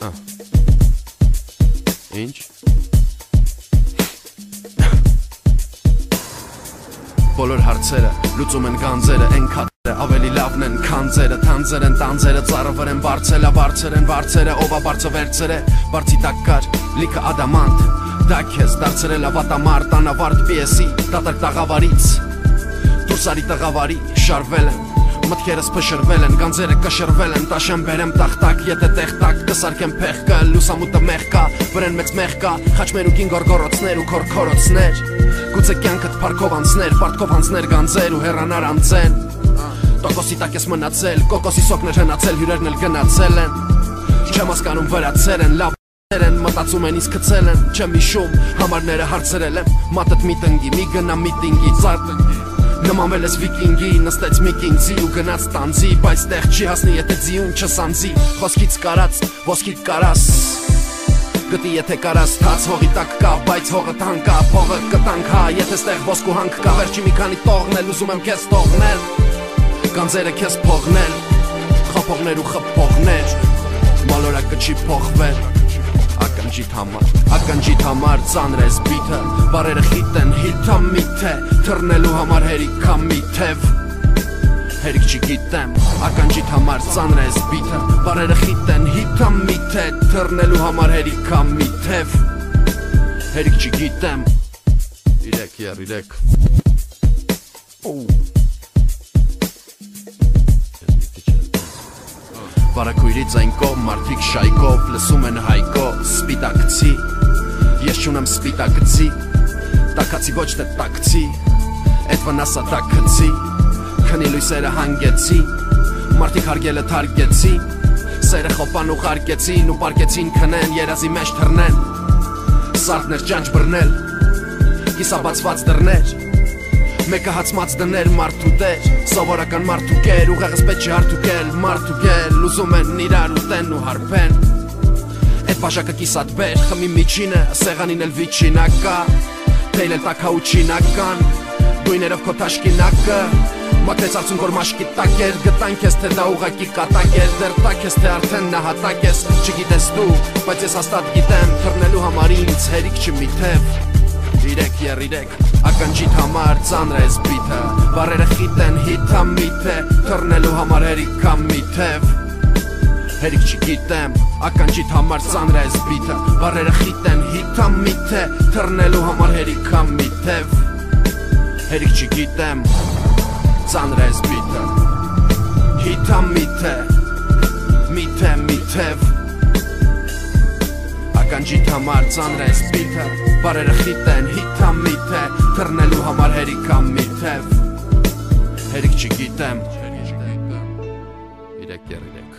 Ինչ Բոլոր հարցերը լուծում են գանձերը, են քատերը ավելի լավն են քանձերը, թանձեր են տանձերը, ծառվեր են բարձելա, բարձեր են բարձերը, ովա բարձը վերցերը, բարձի տակ կար, լիքը ադամանտ, դա քեզ դարձրել ավատամար, տանավարդ պիեսի, դատարկ տաղավարից, դուրսարի տղավարի, շարվել են, մտքերս փշրվել են, գանձերը կշռվել են, տաշեմ բերեմ տախտակ, եթե տեղ-տակ կսարկեմ փեղկը, լուսամուտը մեղքա, վրան մեծ մեղքա, խաչմերուկին գորգորոցներ ու քորքորոցներ։ Գուցե կյանքդ парքով անցներ, պարտքով անցներ գանձեր ու հեռանար անցեն։ Տոկոսի տակ ես մնացել, կոկոսի սոկներ հնացել, հյուրերն էլ գնացել են։ Չեմ հասկանում վրացեր են, լավ են մտածում են իսկ գցել են չեմ հիշում համարները հարցրել եմ մատդ մի տնգի մի գնա միտինգի ծարտը Նմանվել ես վիկինգի, նստեց մի կինցի ու գնաց տանձի, բայց տեղ չի հասնի, եթե ձիուն չսանձի, խոսքից կարած, ոսքիդ կարաս, Գտի եթե կարաս թաց հողի տակ կա, բայց հողը տան կա, փողը կտանք հա, եթե ստեղ ոսկու հանք կա, վերջի մի քանի տողնել, ուզում եմ քեզ տողնել, գանձերը քեզ փողնել, խփողներ ու խփողներ, մալորակը չի փոխվել ականջիտ համար ականջիտ համար ծանր ես բիթը բարերը խիտ են հիթա միթե թռնելու համար հերիքա միթև հերիք չգիտեմ ականջիտ համար ծանր ես բիթը բարերը խիտ են հիթա միթե թռնելու համար հերիքա միթև հերիք չգիտեմ իրեք յար իրեք Oh Բարակույրի ձայն կողմ մարդիկ շայկով լսում են հայկո սպիտակցի Ես չունեմ սպիտակցի Տակացի ոչ թե տակցի Այդ վնասա տակցի Քնի լույսերը հանգեցի Մարդիկ հարգելը թարգեցի Սերը խոպան ու խարկեցին ու պարկեցին քնեն երազի մեջ թռնեն Սարդներ ճանճ բռնել Կիսաբացված դռներ Մեկը հացմած դներ մարդու դեր Սովորական մարդու կեր Ուղեղս պետք չի հարթուկել Մարդու գել Ուզում են իրար ուտեն ու հարբեն Այդ բաժակը կիսատ բեր Խմի միջինը Սեղանին էլ վիճինակա Թեյլ էլ տակաուչինական Գույներով քո թաշկինակը Մակրեց արցուն որ մաշկի տակ էր Գտան քեզ թե դա ուղակի կատակ էր Դեր տակ ես թե արդեն նահատակ ես Չգիտես դու Բայց ես հաստատ գիտեմ Թռնելու համար ինձ հերիք չմիթև Իրեք եր իրեք Ականջիտ համար ծանր ես բիթը Բարերը խիտ են հիթա միթե Թռնելու համար հերիքա միթև Հերիք չգիտեմ Ականջիտ համար ծանր ես բիթը Բարերը խիտ են հիթա միթե Թռնելու համար հերիքա միթև Հերիք չգիտեմ Ծանր ես բիթը Հիթա Միթե համար ծանր է սպիթը Բարերը խիտ են հիթա միթե Թռնելու համար հերիքա միթև Հերիք չգիտեմ Իրեք եր իրեք